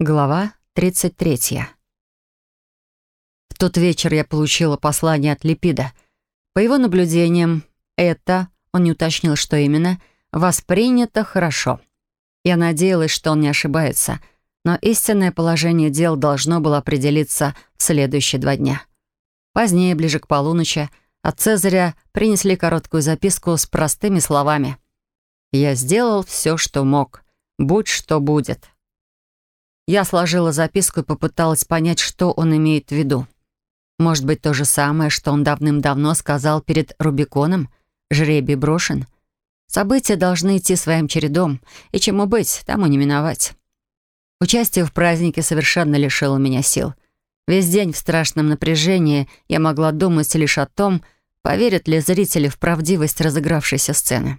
Глава 33. В тот вечер я получила послание от Липида. По его наблюдениям, это, он не уточнил, что именно, воспринято хорошо. Я надеялась, что он не ошибается, но истинное положение дел должно было определиться в следующие два дня. Позднее, ближе к полуночи, от Цезаря принесли короткую записку с простыми словами «Я сделал все, что мог. Будь что будет». Я сложила записку и попыталась понять, что он имеет в виду. Может быть, то же самое, что он давным-давно сказал перед Рубиконом? Жребий брошен. События должны идти своим чередом, и чему быть, тому не миновать. Участие в празднике совершенно лишило меня сил. Весь день в страшном напряжении я могла думать лишь о том, поверят ли зрители в правдивость разыгравшейся сцены.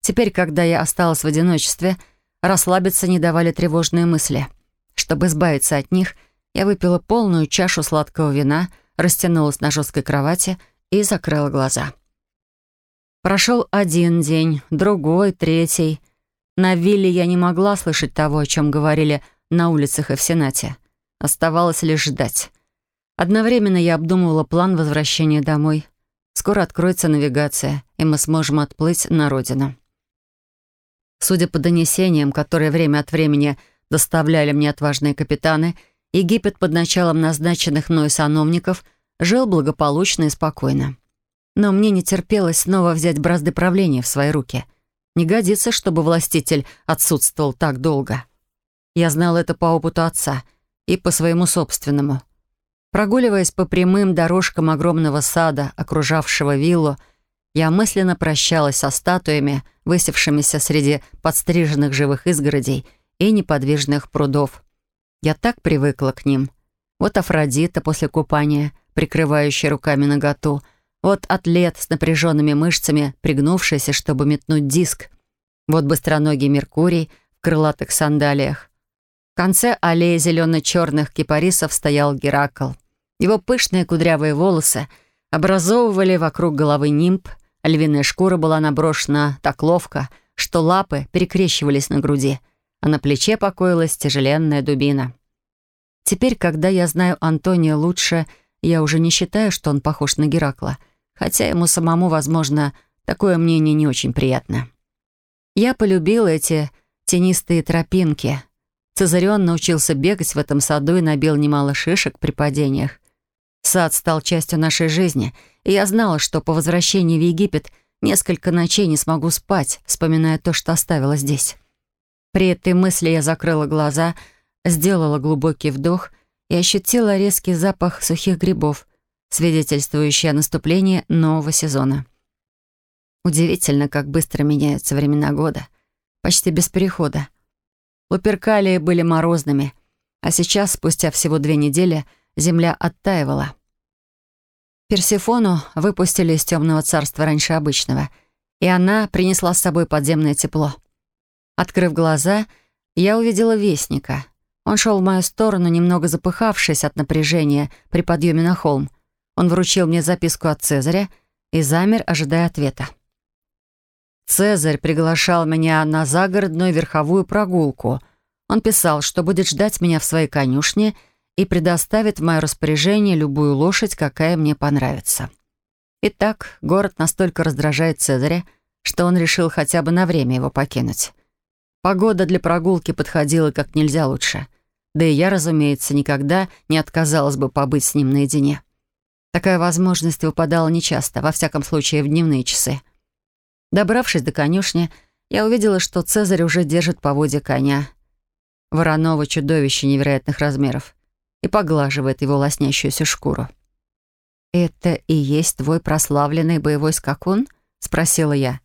Теперь, когда я осталась в одиночестве, расслабиться не давали тревожные мысли — чтобы избавиться от них, я выпила полную чашу сладкого вина, растянулась на жесткой кровати и закрыла глаза. Прошел один день, другой, третий. На вилле я не могла слышать того, о чем говорили на улицах и в Сенате. Оставалось лишь ждать. Одновременно я обдумывала план возвращения домой. Скоро откроется навигация, и мы сможем отплыть на родину. Судя по донесениям, которые время от времени доставляли мне отважные капитаны, Египет под началом назначенных мной сановников жил благополучно и спокойно. Но мне не терпелось снова взять бразды правления в свои руки. Не годится, чтобы властитель отсутствовал так долго. Я знал это по опыту отца и по своему собственному. Прогуливаясь по прямым дорожкам огромного сада, окружавшего виллу, я мысленно прощалась со статуями, высевшимися среди подстриженных живых изгородей, и неподвижных прудов. Я так привыкла к ним. Вот Афродита после купания, прикрывающая руками наготу. Вот атлет с напряженными мышцами, пригнувшийся, чтобы метнуть диск. Вот быстроногий Меркурий в крылатых сандалиях. В конце аллеи зелено-черных кипарисов стоял Геракл. Его пышные кудрявые волосы образовывали вокруг головы нимб, львиная шкура была наброшена так ловко, что лапы перекрещивались на груди — а на плече покоилась тяжеленная дубина. Теперь, когда я знаю Антония лучше, я уже не считаю, что он похож на Геракла, хотя ему самому, возможно, такое мнение не очень приятно. Я полюбила эти тенистые тропинки. Цезарион научился бегать в этом саду и набил немало шишек при падениях. Сад стал частью нашей жизни, и я знала, что по возвращении в Египет несколько ночей не смогу спать, вспоминая то, что оставила здесь. При этой мысли я закрыла глаза, сделала глубокий вдох и ощутила резкий запах сухих грибов, свидетельствующий о наступлении нового сезона. Удивительно, как быстро меняются времена года. Почти без перехода. Луперкалии были морозными, а сейчас, спустя всего две недели, земля оттаивала. Персифону выпустили из темного царства раньше обычного, и она принесла с собой подземное тепло — Открыв глаза, я увидела Вестника. Он шел в мою сторону, немного запыхавшись от напряжения при подъеме на холм. Он вручил мне записку от Цезаря и замер, ожидая ответа. Цезарь приглашал меня на загородную верховую прогулку. Он писал, что будет ждать меня в своей конюшне и предоставит в мое распоряжение любую лошадь, какая мне понравится. Итак, город настолько раздражает Цезаря, что он решил хотя бы на время его покинуть. Погода для прогулки подходила как нельзя лучше. Да и я, разумеется, никогда не отказалась бы побыть с ним наедине. Такая возможность выпадала нечасто, во всяком случае в дневные часы. Добравшись до конюшни, я увидела, что Цезарь уже держит поводья коня. Вороного чудовище невероятных размеров и поглаживает его лоснящуюся шкуру. «Это и есть твой прославленный боевой скакун?» — спросила я.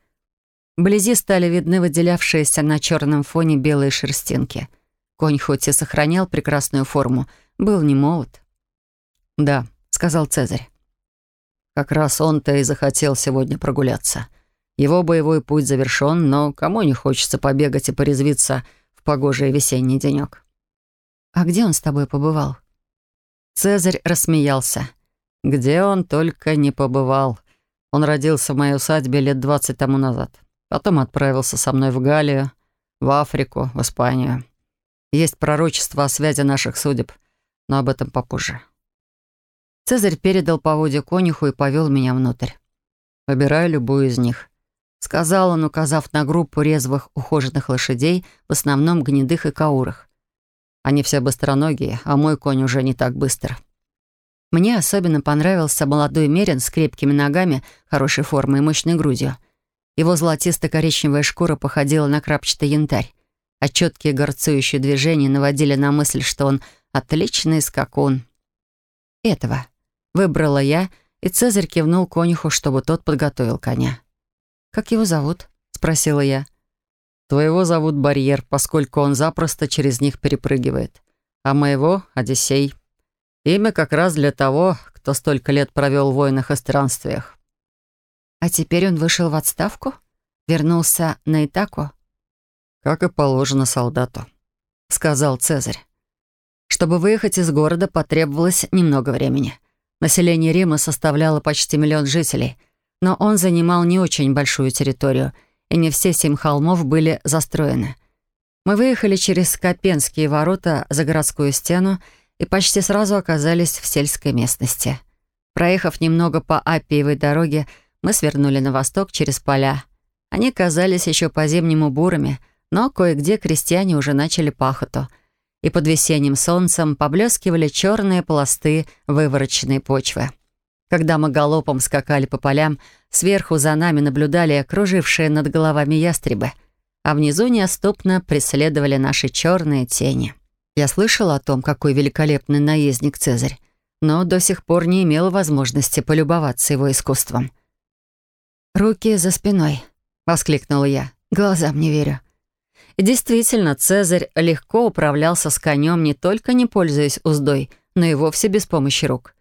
Вблизи стали видны выделявшиеся на черном фоне белые шерстинки. Конь хоть и сохранял прекрасную форму, был не молод. «Да», — сказал Цезарь. «Как раз он-то и захотел сегодня прогуляться. Его боевой путь завершен, но кому не хочется побегать и порезвиться в погожий весенний денек?» «А где он с тобой побывал?» Цезарь рассмеялся. «Где он только не побывал. Он родился в моей усадьбе лет двадцать тому назад. Потом отправился со мной в Галию, в Африку, в Испанию. Есть пророчество о связи наших судеб, но об этом попозже. Цезарь передал поводья конюху и повел меня внутрь. Выбираю любую из них. Сказал он, указав на группу резвых ухоженных лошадей, в основном гнедых и каурах. Они все быстроногие, а мой конь уже не так быстро. Мне особенно понравился молодой мерин с крепкими ногами, хорошей формой и мощной грудью — его золотисто-коричневая шкура походила на крапчатый янтарь, а четкие горцующие движения наводили на мысль, что он отличный скакун. «Этого», — выбрала я, и Цезарь кивнул конюху, чтобы тот подготовил коня. «Как его зовут?» — спросила я. «Твоего зовут Барьер, поскольку он запросто через них перепрыгивает. А моего — Одиссей. Имя как раз для того, кто столько лет провел в войнах и странствиях». А теперь он вышел в отставку? Вернулся на Итаку? «Как и положено солдату», — сказал Цезарь. Чтобы выехать из города, потребовалось немного времени. Население Рима составляло почти миллион жителей, но он занимал не очень большую территорию, и не все семь холмов были застроены. Мы выехали через Копенские ворота за городскую стену и почти сразу оказались в сельской местности. Проехав немного по Апиевой дороге, мы свернули на восток через поля. Они казались еще по-зимнему бурыми, но кое-где крестьяне уже начали пахоту. И под весенним солнцем поблескивали черные пласты вывороченной почвы. Когда мы галопом скакали по полям, сверху за нами наблюдали окружившие над головами ястребы, а внизу неоступно преследовали наши черные тени. Я слышала о том, какой великолепный наездник Цезарь, но до сих пор не имела возможности полюбоваться его искусством. «Руки за спиной», — воскликнула я. «Глазам не верю». И действительно, Цезарь легко управлялся с конем, не только не пользуясь уздой, но и вовсе без помощи рук.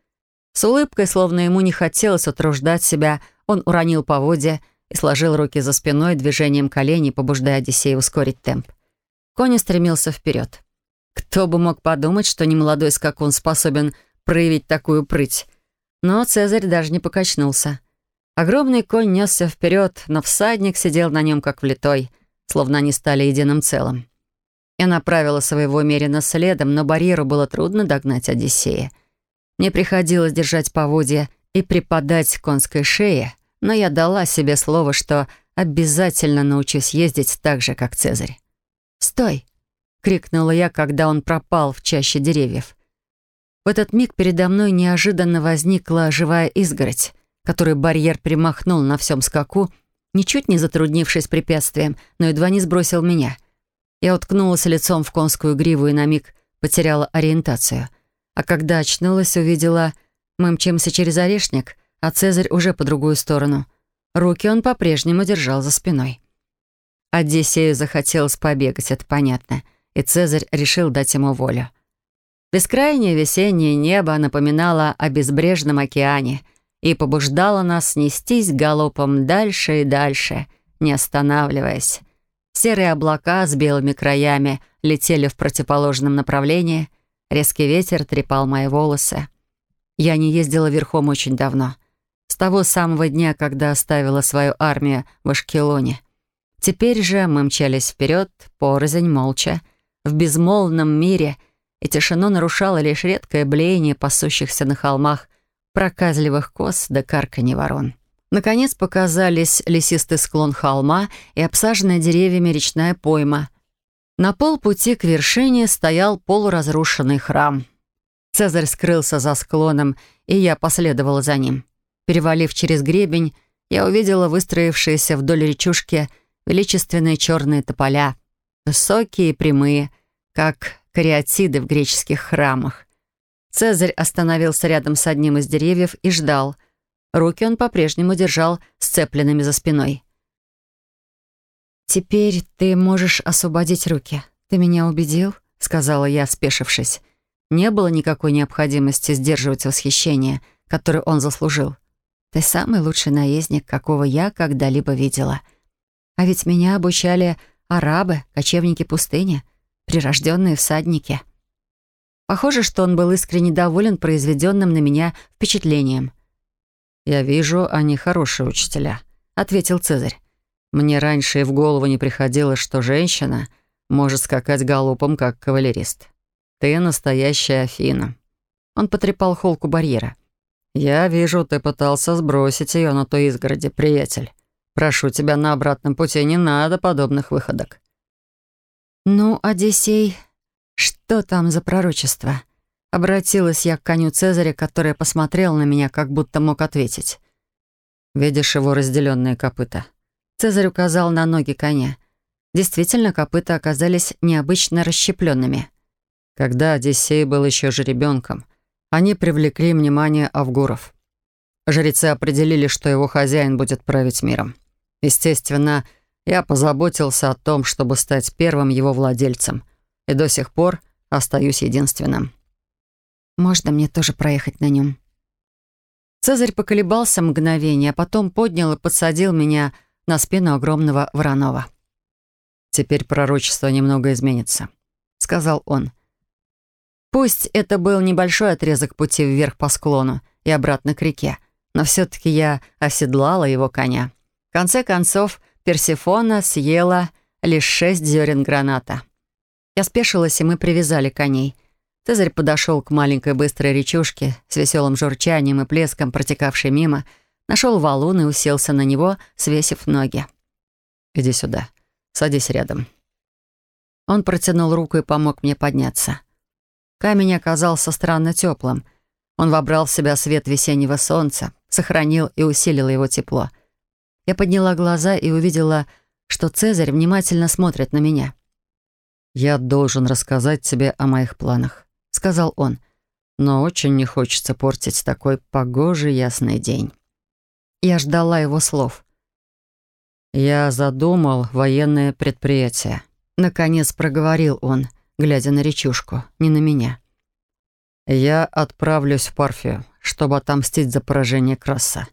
С улыбкой, словно ему не хотелось утруждать себя, он уронил поводья и сложил руки за спиной движением коленей, побуждая Одиссея ускорить темп. Конь стремился вперед. Кто бы мог подумать, что немолодой скакун способен проявить такую прыть. Но Цезарь даже не покачнулся — Огромный конь несся вперед, но всадник сидел на нем как влитой, словно они стали единым целым. Я направила своего умеренно следом, но барьеру было трудно догнать Одиссея. Мне приходилось держать поводья и припадать к конской шее, но я дала себе слово, что обязательно научусь ездить так же, как Цезарь. «Стой!» — крикнула я, когда он пропал в чаще деревьев. В этот миг передо мной неожиданно возникла живая изгородь который барьер примахнул на всем скаку, ничуть не затруднившись препятствием, но едва не сбросил меня. Я уткнулась лицом в конскую гриву и на миг потеряла ориентацию. А когда очнулась, увидела, мы мчимся через орешник, а Цезарь уже по другую сторону. Руки он по-прежнему держал за спиной. Одиссею захотелось побегать, это понятно, и Цезарь решил дать ему волю. Бескрайнее весеннее небо напоминало о безбрежном океане — и побуждала нас нестись галопом дальше и дальше, не останавливаясь. Серые облака с белыми краями летели в противоположном направлении, резкий ветер трепал мои волосы. Я не ездила верхом очень давно. С того самого дня, когда оставила свою армию в Ашкелоне. Теперь же мы мчались вперед, порознь, молча, в безмолвном мире, и тишину нарушало лишь редкое блеяние пасущихся на холмах проказливых коз да карканье ворон. Наконец показались лесистый склон холма и обсаженная деревьями речная пойма. На полпути к вершине стоял полуразрушенный храм. Цезарь скрылся за склоном, и я последовала за ним. Перевалив через гребень, я увидела выстроившиеся вдоль речушки величественные черные тополя, высокие и прямые, как кариатиды в греческих храмах. Цезарь остановился рядом с одним из деревьев и ждал. Руки он по-прежнему держал сцепленными за спиной. «Теперь ты можешь освободить руки. Ты меня убедил?» — сказала я, спешившись. Не было никакой необходимости сдерживать восхищение, которое он заслужил. «Ты самый лучший наездник, какого я когда-либо видела. А ведь меня обучали арабы, кочевники пустыни, прирожденные всадники». Похоже, что он был искренне доволен произведенным на меня впечатлением. «Я вижу, они хорошие учителя», — ответил Цезарь. «Мне раньше и в голову не приходило, что женщина может скакать галопом, как кавалерист. Ты настоящая Афина». Он потрепал холку барьера. «Я вижу, ты пытался сбросить ее на той изгороди, приятель. Прошу тебя, на обратном пути не надо подобных выходок». «Ну, Одиссей, «Что там за пророчество?» Обратилась я к коню Цезаря, который посмотрел на меня, как будто мог ответить. «Видишь его разделенные копыта?» Цезарь указал на ноги коня. Действительно, копыта оказались необычно расщепленными. Когда Одиссей был еще жеребенком, они привлекли внимание Авгуров. Жрецы определили, что его хозяин будет править миром. Естественно, я позаботился о том, чтобы стать первым его владельцем — и до сих пор остаюсь единственным. Можно мне тоже проехать на нем? Цезарь поколебался мгновение, а потом поднял и подсадил меня на спину огромного Воронова. «Теперь пророчество немного изменится», — сказал он. Пусть это был небольшой отрезок пути вверх по склону и обратно к реке, но все-таки я оседлала его коня. В конце концов, Персифона съела лишь шесть зерен граната. Я спешилась, и мы привязали коней. Цезарь подошел к маленькой быстрой речушке с веселым журчанием и плеском, протекавшей мимо, нашел валун и уселся на него, свесив ноги. «Иди сюда. Садись рядом». Он протянул руку и помог мне подняться. Камень оказался странно теплым. Он вобрал в себя свет весеннего солнца, сохранил и усилил его тепло. Я подняла глаза и увидела, что Цезарь внимательно смотрит на меня — «Я должен рассказать тебе о моих планах», — сказал он. «Но очень не хочется портить такой погожий ясный день». Я ждала его слов. «Я задумал военное предприятие», — наконец проговорил он, глядя на речушку, не на меня. «Я отправлюсь в Парфию, чтобы отомстить за поражение Краса,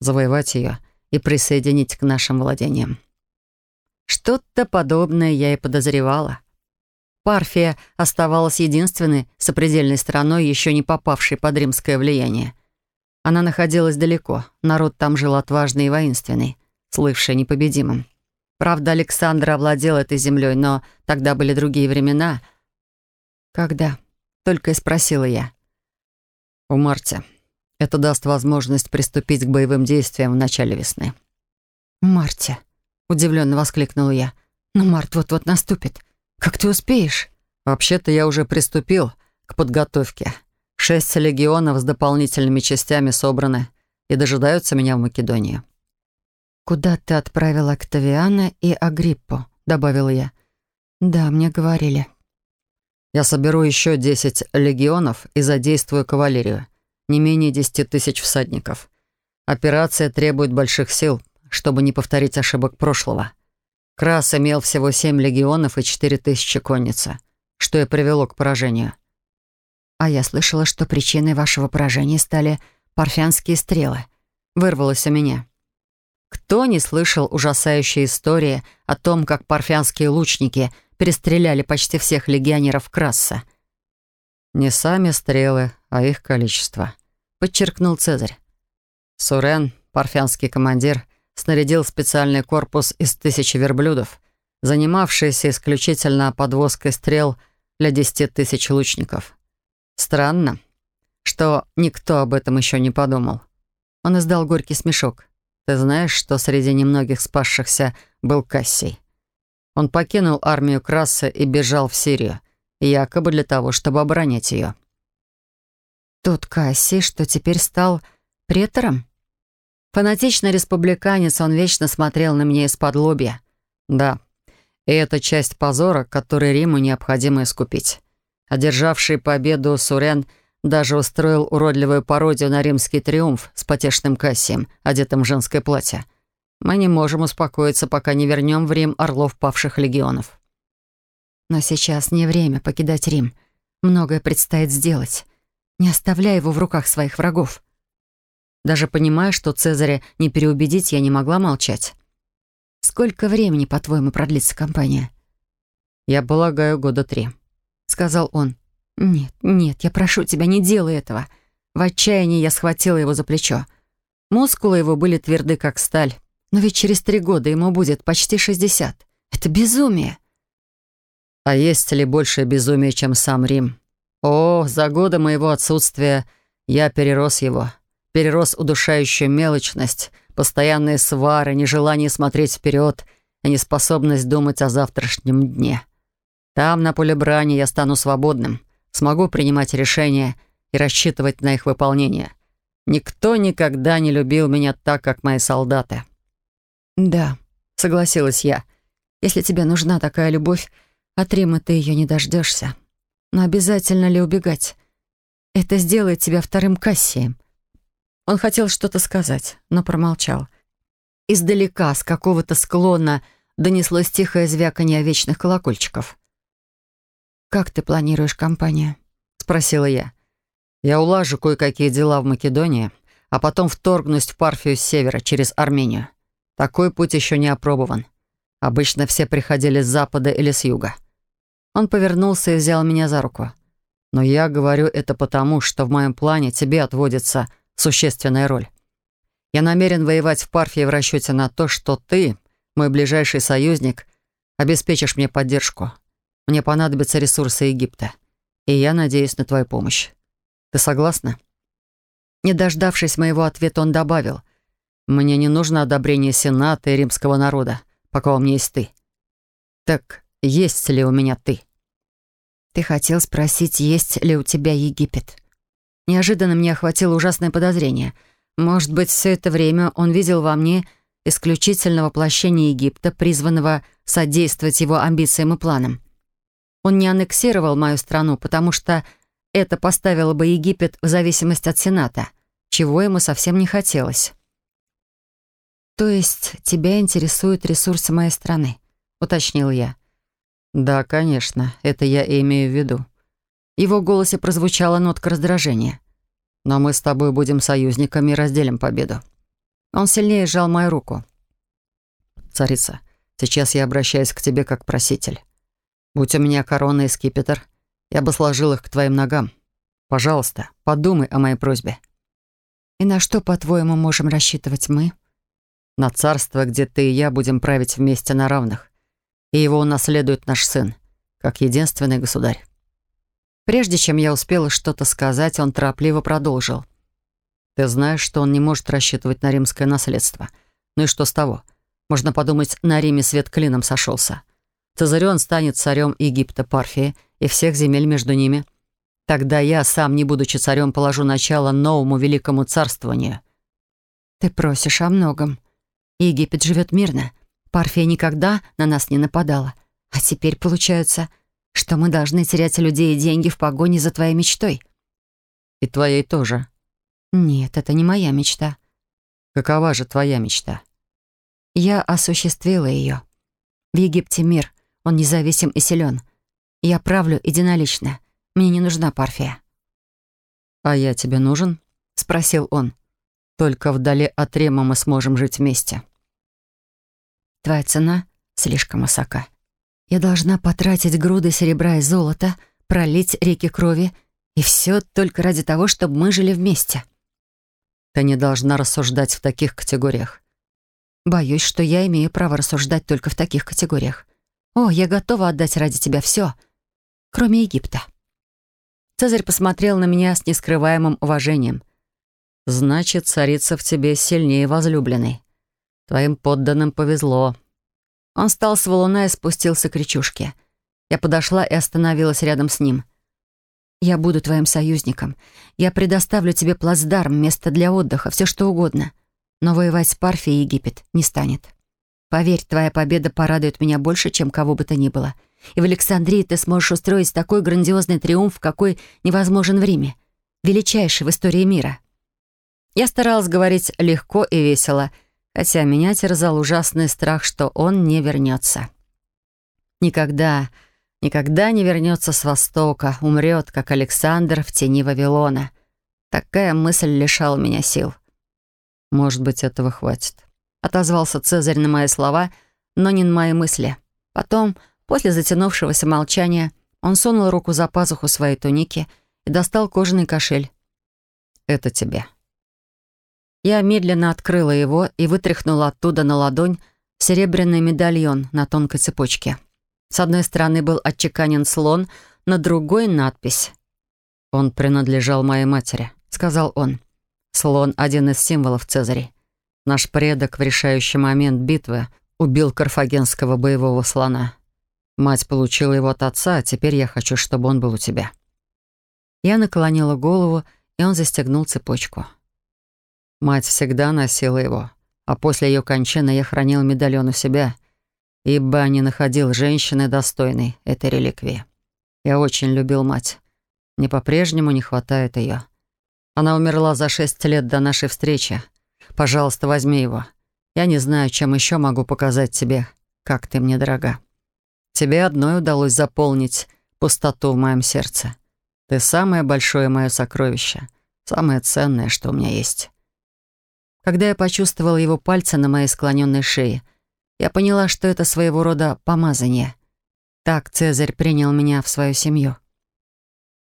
завоевать ее и присоединить к нашим владениям». Что-то подобное я и подозревала. Парфия оставалась единственной сопредельной страной, еще не попавшей под римское влияние. Она находилась далеко, народ там жил отважный и воинственный, слывший непобедимым. Правда, Александр овладел этой землей, но тогда были другие времена. «Когда?» — только и спросила я. У марте. Это даст возможность приступить к боевым действиям в начале весны». Марте?» — удивленно воскликнула я. «Но март вот-вот наступит. «Как ты успеешь?» «Вообще-то я уже приступил к подготовке. Шесть легионов с дополнительными частями собраны и дожидаются меня в Македонии». «Куда ты отправил Октавиана и Агриппу?» — добавил я. «Да, мне говорили». «Я соберу еще десять легионов и задействую кавалерию. Не менее десяти тысяч всадников. Операция требует больших сил, чтобы не повторить ошибок прошлого». Крас имел всего семь легионов и четыре тысячи конницы, что и привело к поражению. «А я слышала, что причиной вашего поражения стали парфянские стрелы. Вырвалось у меня». Кто не слышал ужасающей истории о том, как парфянские лучники перестреляли почти всех легионеров Краса? «Не сами стрелы, а их количество», — подчеркнул Цезарь. Сурен, парфянский командир, снарядил специальный корпус из тысячи верблюдов, занимавшийся исключительно подвозкой стрел для 10 тысяч лучников. Странно, что никто об этом еще не подумал. Он издал горький смешок. «Ты знаешь, что среди немногих спасшихся был Кассий?» Он покинул армию Краса и бежал в Сирию, якобы для того, чтобы оборонять ее. «Тот Кассий, что теперь стал претором?» Фанатичный республиканец, он вечно смотрел на меня из-под лобья. Да, и это часть позора, который Риму необходимо искупить. Одержавший победу Сурен даже устроил уродливую пародию на римский триумф с потешным Кассием, одетым в женское платье. Мы не можем успокоиться, пока не вернем в Рим орлов павших легионов. Но сейчас не время покидать Рим. Многое предстоит сделать. Не оставляй его в руках своих врагов. Даже понимая, что Цезаря не переубедить, я не могла молчать. «Сколько времени, по-твоему, продлится компания?» «Я полагаю, года три», — сказал он. «Нет, нет, я прошу тебя, не делай этого». В отчаянии я схватила его за плечо. Мускулы его были тверды, как сталь. Но ведь через три года ему будет почти шестьдесят. Это безумие. А есть ли большее безумие, чем сам Рим? О, за годы моего отсутствия я перерос его перерос удушающую мелочность, постоянные свары, нежелание смотреть вперед и неспособность думать о завтрашнем дне. Там, на поле брани, я стану свободным, смогу принимать решения и рассчитывать на их выполнение. Никто никогда не любил меня так, как мои солдаты. «Да», — согласилась я, — «если тебе нужна такая любовь, от Рима ты ее не дождешься. Но обязательно ли убегать? Это сделает тебя вторым Кассием, он хотел что-то сказать, но промолчал. Издалека, с какого-то склона, донеслось тихое звяканье овечных колокольчиков. «Как ты планируешь компанию?» — спросила я. «Я улажу кое-какие дела в Македонии, а потом вторгнусь в Парфию с севера через Армению. Такой путь еще не опробован. Обычно все приходили с запада или с юга». Он повернулся и взял меня за руку. «Но я говорю это потому, что в моем плане тебе отводится...» существенная роль. Я намерен воевать в Парфии в расчете на то, что ты, мой ближайший союзник, обеспечишь мне поддержку. Мне понадобятся ресурсы Египта, и я надеюсь на твою помощь. Ты согласна?» Не дождавшись моего ответа, он добавил, «Мне не нужно одобрение Сената и римского народа, пока у меня есть ты». «Так есть ли у меня ты?» «Ты хотел спросить, есть ли у тебя Египет?» Неожиданно мне охватило ужасное подозрение. Может быть, все это время он видел во мне исключительно воплощение Египта, призванного содействовать его амбициям и планам. Он не аннексировал мою страну, потому что это поставило бы Египет в зависимость от Сената, чего ему совсем не хотелось. «То есть тебя интересуют ресурсы моей страны?» — уточнил я. «Да, конечно, это я и имею в виду», его голосе прозвучала нотка раздражения. «Но мы с тобой будем союзниками и разделим победу». Он сильнее сжал мою руку. «Царица, сейчас я обращаюсь к тебе как проситель. Будь у меня корона и скипетр, я бы сложил их к твоим ногам. Пожалуйста, подумай о моей просьбе». «И на что, по-твоему, можем рассчитывать мы?» «На царство, где ты и я будем править вместе на равных, и его унаследует наш сын, как единственный государь». Прежде чем я успела что-то сказать, он торопливо продолжил. «Ты знаешь, что он не может рассчитывать на римское наследство. Ну и что с того? Можно подумать, на Риме свет клином сошелся. Цезарион станет царем Египта, Парфии и всех земель между ними. Тогда я, сам не будучи царем, положу начало новому великому царствованию». «Ты просишь о многом. Египет живет мирно. Парфия никогда на нас не нападала. А теперь, получается, что мы должны терять людей и деньги в погоне за твоей мечтой». «И твоей тоже». «Нет, это не моя мечта». «Какова же твоя мечта?» «Я осуществила ее. В Египте мир, он независим и силен. Я правлю единолично. Мне не нужна парфия». «А я тебе нужен?» — спросил он. «Только вдали от Рема мы сможем жить вместе». «Твоя цена слишком высока», я должна потратить груды серебра и золота, пролить реки крови, и все только ради того, чтобы мы жили вместе. Ты не должна рассуждать в таких категориях. Боюсь, что я имею право рассуждать только в таких категориях. О, я готова отдать ради тебя все, кроме Египта. Цезарь посмотрел на меня с нескрываемым уважением. «Значит, царица в тебе сильнее возлюбленной. Твоим подданным повезло. Он встал с валуна и спустился к речушке. Я подошла и остановилась рядом с ним. «Я буду твоим союзником. Я предоставлю тебе плацдарм, место для отдыха, все что угодно. Но воевать с Парфией Египет не станет. Поверь, твоя победа порадует меня больше, чем кого бы то ни было. И в Александрии ты сможешь устроить такой грандиозный триумф, какой невозможен в Риме. Величайший в истории мира». Я старалась говорить легко и весело — хотя меня терзал ужасный страх, что он не вернется. Никогда, никогда не вернется с Востока, умрет, как Александр в тени Вавилона. Такая мысль лишала меня сил. «Может быть, этого хватит», — отозвался Цезарь на мои слова, но не на мои мысли. Потом, после затянувшегося молчания, он сунул руку за пазуху своей туники и достал кожаный кошель. «Это тебе», я медленно открыла его и вытряхнула оттуда на ладонь серебряный медальон на тонкой цепочке. С одной стороны был отчеканен слон, на другой — надпись. «Он принадлежал моей матери», — сказал он. «Слон — один из символов Цезаря. Наш предок в решающий момент битвы убил карфагенского боевого слона. Мать получила его от отца, а теперь я хочу, чтобы он был у тебя». Я наклонила голову, и он застегнул цепочку. «Цепочку». Мать всегда носила его, а после ее кончины я хранил медальон у себя, ибо не находил женщины достойной этой реликвии. Я очень любил мать. Мне по-прежнему не хватает ее. Она умерла за шесть лет до нашей встречи. Пожалуйста, возьми его. Я не знаю, чем еще могу показать тебе, как ты мне дорога. Тебе одной удалось заполнить пустоту в моем сердце. Ты самое большое мое сокровище, самое ценное, что у меня есть. Когда я почувствовала его пальцы на моей склоненной шее, я поняла, что это своего рода помазание. Так Цезарь принял меня в свою семью.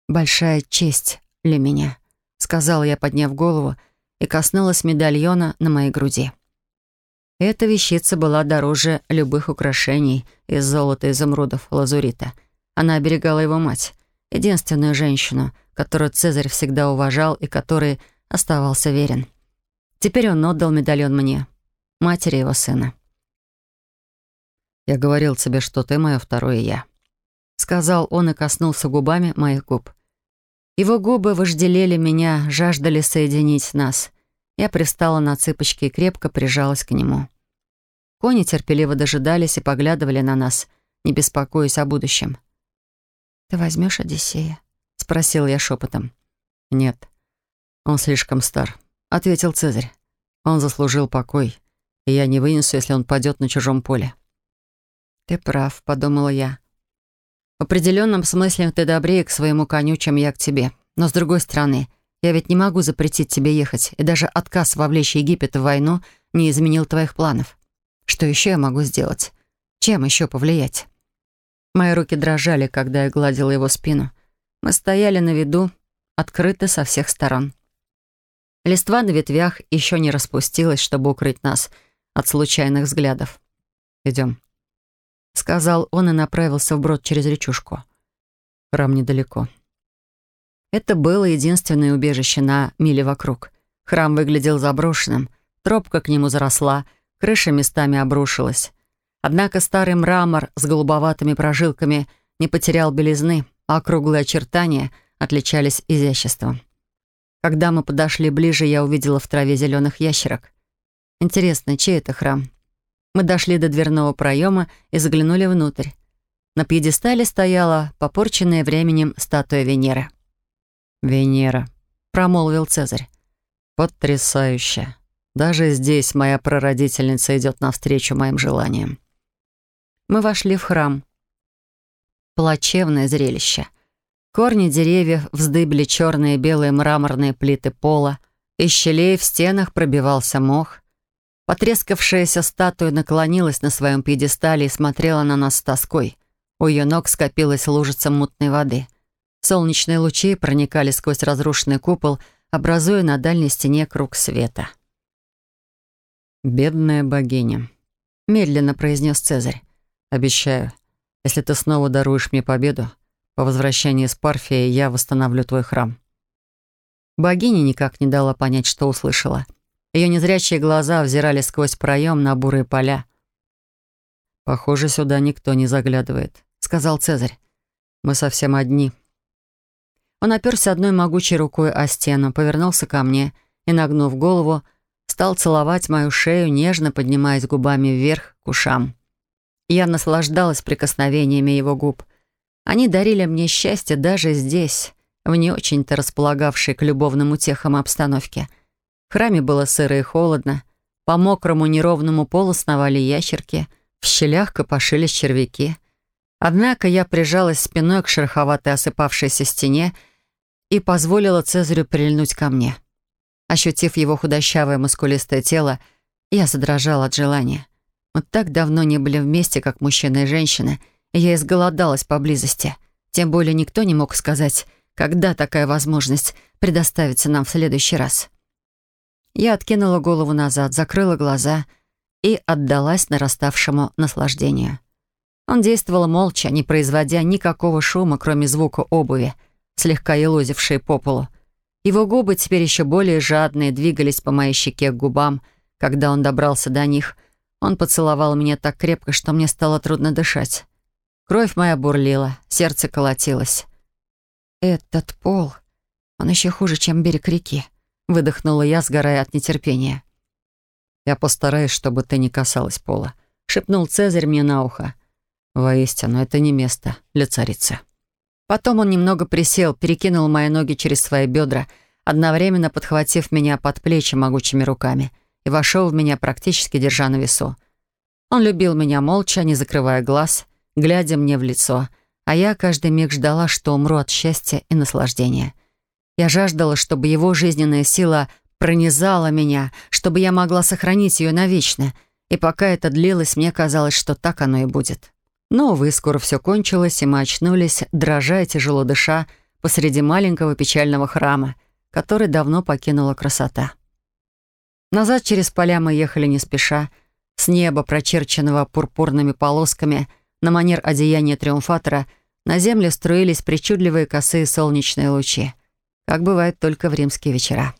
«Большая честь для меня», — сказала я, подняв голову, и коснулась медальона на моей груди. Эта вещица была дороже любых украшений из золота, изумрудов, лазурита. Она оберегала его мать, единственную женщину, которую Цезарь всегда уважал и которой оставался верен. Теперь он отдал медальон мне, матери его сына. «Я говорил тебе, что ты мое второе я», — сказал он и коснулся губами моих губ. Его губы вожделели меня, жаждали соединить нас. Я пристала на цыпочки и крепко прижалась к нему. Кони терпеливо дожидались и поглядывали на нас, не беспокоясь о будущем. «Ты возьмешь Одиссея?» — спросил я шепотом. «Нет, он слишком стар ответил Цезарь. «Он заслужил покой, и я не вынесу, если он падет на чужом поле». «Ты прав», — подумала я. «В определенном смысле ты добрее к своему коню, чем я к тебе. Но, с другой стороны, я ведь не могу запретить тебе ехать, и даже отказ вовлечь Египет в войну не изменил твоих планов. Что еще я могу сделать? Чем еще повлиять?» Мои руки дрожали, когда я гладила его спину. Мы стояли на виду, открыты со всех сторон. Листва на ветвях еще не распустилась, чтобы укрыть нас от случайных взглядов. «Идем», — сказал он и направился вброд через речушку. Храм недалеко. Это было единственное убежище на миле вокруг. Храм выглядел заброшенным, тропка к нему заросла, крыша местами обрушилась. Однако старый мрамор с голубоватыми прожилками не потерял белизны, а круглые очертания отличались изяществом. Когда мы подошли ближе, я увидела в траве зеленых ящерок. Интересно, чей это храм? Мы дошли до дверного проема и заглянули внутрь. На пьедестале стояла попорченная временем статуя Венеры. «Венера», — промолвил Цезарь. «Потрясающе! Даже здесь моя прародительница идет навстречу моим желаниям». Мы вошли в храм. Плачевное зрелище. Корни деревьев вздыбли черные и белые мраморные плиты пола, из щелей в стенах пробивался мох. Потрескавшаяся статуя наклонилась на своем пьедестале и смотрела на нас с тоской. У ее ног скопилась лужица мутной воды. Солнечные лучи проникали сквозь разрушенный купол, образуя на дальней стене круг света. «Бедная богиня», — медленно произнес Цезарь. «Обещаю, если ты снова даруешь мне победу, по возвращении с Парфии я восстановлю твой храм». Богиня никак не дала понять, что услышала. Ее незрячие глаза взирали сквозь проем на бурые поля. «Похоже, сюда никто не заглядывает», — сказал Цезарь. «Мы совсем одни». Он оперся одной могучей рукой о стену, повернулся ко мне и, нагнув голову, стал целовать мою шею, нежно поднимаясь губами вверх к ушам. Я наслаждалась прикосновениями его губ — они дарили мне счастье даже здесь, в не очень-то располагавшей к любовным утехам обстановке. В храме было сыро и холодно. По мокрому неровному полу сновали ящерки, в щелях копошились червяки. Однако я прижалась спиной к шероховатой осыпавшейся стене и позволила Цезарю прильнуть ко мне. Ощутив его худощавое мускулистое тело, я задрожала от желания. Мы так давно не были вместе, как мужчина и женщина — я изголодалась поблизости. Тем более никто не мог сказать, когда такая возможность предоставится нам в следующий раз. Я откинула голову назад, закрыла глаза и отдалась нараставшему наслаждению. Он действовал молча, не производя никакого шума, кроме звука обуви, слегка елозившей по полу. Его губы, теперь еще более жадные, двигались по моей щеке к губам. Когда он добрался до них, он поцеловал меня так крепко, что мне стало трудно дышать. Кровь моя бурлила, сердце колотилось. «Этот пол, он еще хуже, чем берег реки», — выдохнула я, сгорая от нетерпения. «Я постараюсь, чтобы ты не касалась пола», — шепнул Цезарь мне на ухо. «Воистину, это не место для царицы». Потом он немного присел, перекинул мои ноги через свои бедра, одновременно подхватив меня под плечи могучими руками, и вошел в меня, практически держа на весу. Он любил меня молча, не закрывая глаз — глядя мне в лицо, а я каждый миг ждала, что умру от счастья и наслаждения. Я жаждала, чтобы его жизненная сила пронизала меня, чтобы я могла сохранить ее навечно, и пока это длилось, мне казалось, что так оно и будет. Но, увы, скоро все кончилось, и мы очнулись, дрожа и тяжело дыша, посреди маленького печального храма, который давно покинула красота. Назад через поля мы ехали не спеша, с неба, прочерченного пурпурными полосками — на манер одеяния триумфатора, на земле струились причудливые косые солнечные лучи, как бывает только в римские вечера.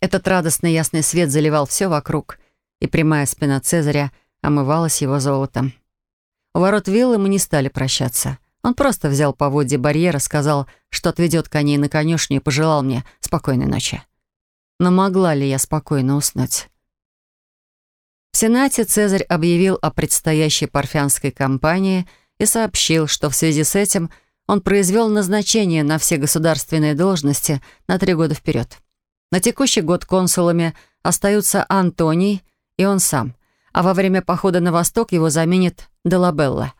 Этот радостный ясный свет заливал все вокруг, и прямая спина Цезаря омывалась его золотом. У ворот виллы мы не стали прощаться. Он просто взял поводье барьера, сказал, что отведет коней на конюшню и пожелал мне спокойной ночи. Но могла ли я спокойно уснуть? Сенате Цезарь объявил о предстоящей парфянской кампании и сообщил, что в связи с этим он произвел назначение на все государственные должности на три года вперед. На текущий год консулами остаются Антоний и он сам, а во время похода на восток его заменит Делабелла.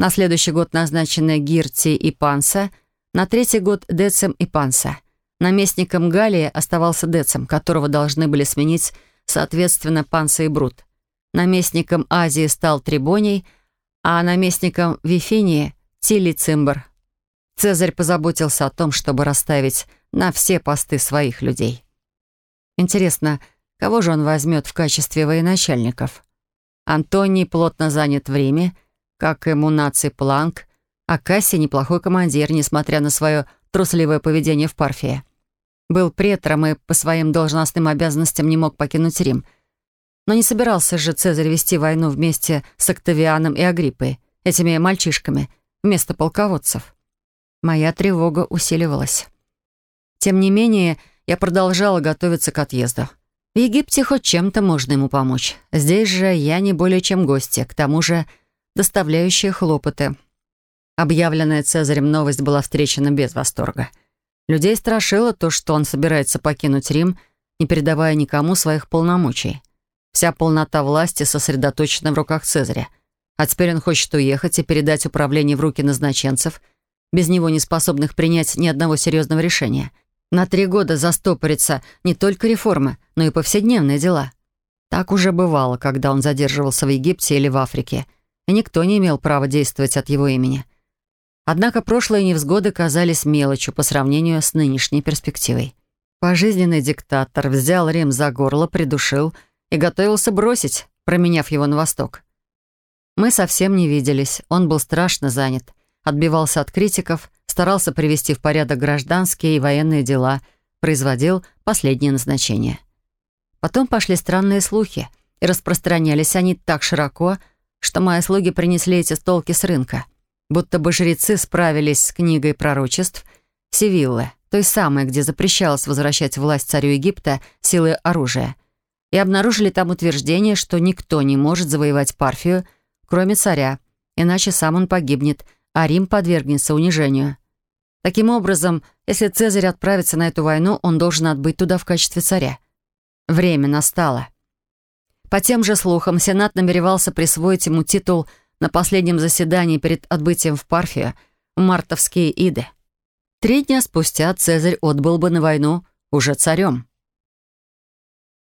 На следующий год назначены Гирти и Панса, на третий год Децим и Панса. Наместником Галлии оставался Децим, которого должны были сменить, соответственно, Панса и Брут наместником Азии стал Трибоний, а наместником Вифинии — Тилицимбр. Цезарь позаботился о том, чтобы расставить на все посты своих людей. Интересно, кого же он возьмет в качестве военачальников? Антоний плотно занят в Риме, как ему Мунаций Планк, а Кассий неплохой командир, несмотря на свое трусливое поведение в Парфии. Был претором и по своим должностным обязанностям не мог покинуть Рим — но не собирался же Цезарь вести войну вместе с Октавианом и Агриппой, этими мальчишками, вместо полководцев. Моя тревога усиливалась. Тем не менее, я продолжала готовиться к отъезду. В Египте хоть чем-то можно ему помочь. Здесь же я не более чем гостья, к тому же доставляющая хлопоты. Объявленная Цезарем новость была встречена без восторга. Людей страшило то, что он собирается покинуть Рим, не передавая никому своих полномочий. Вся полнота власти сосредоточена в руках Цезаря. А теперь он хочет уехать и передать управление в руки назначенцев, без него не способных принять ни одного серьезного решения. На три года застопорится не только реформы, но и повседневные дела. Так уже бывало, когда он задерживался в Египте или в Африке, и никто не имел права действовать от его имени. Однако прошлые невзгоды казались мелочью по сравнению с нынешней перспективой. Пожизненный диктатор взял Рим за горло, придушил — и готовился бросить, променяв его на восток. Мы совсем не виделись, он был страшно занят, отбивался от критиков, старался привести в порядок гражданские и военные дела, производил последнее назначение. Потом пошли странные слухи, и распространялись они так широко, что мои слуги принесли эти столки с рынка, будто бы жрецы справились с книгой пророчеств Севиллы, той самой, где запрещалось возвращать власть царю Египта силой оружия — и обнаружили там утверждение, что никто не может завоевать Парфию, кроме царя, иначе сам он погибнет, а Рим подвергнется унижению. Таким образом, если Цезарь отправится на эту войну, он должен отбыть туда в качестве царя. Время настало. По тем же слухам, Сенат намеревался присвоить ему титул на последнем заседании перед отбытием в Парфию мартовские иды. Три дня спустя Цезарь отбыл бы на войну уже царем.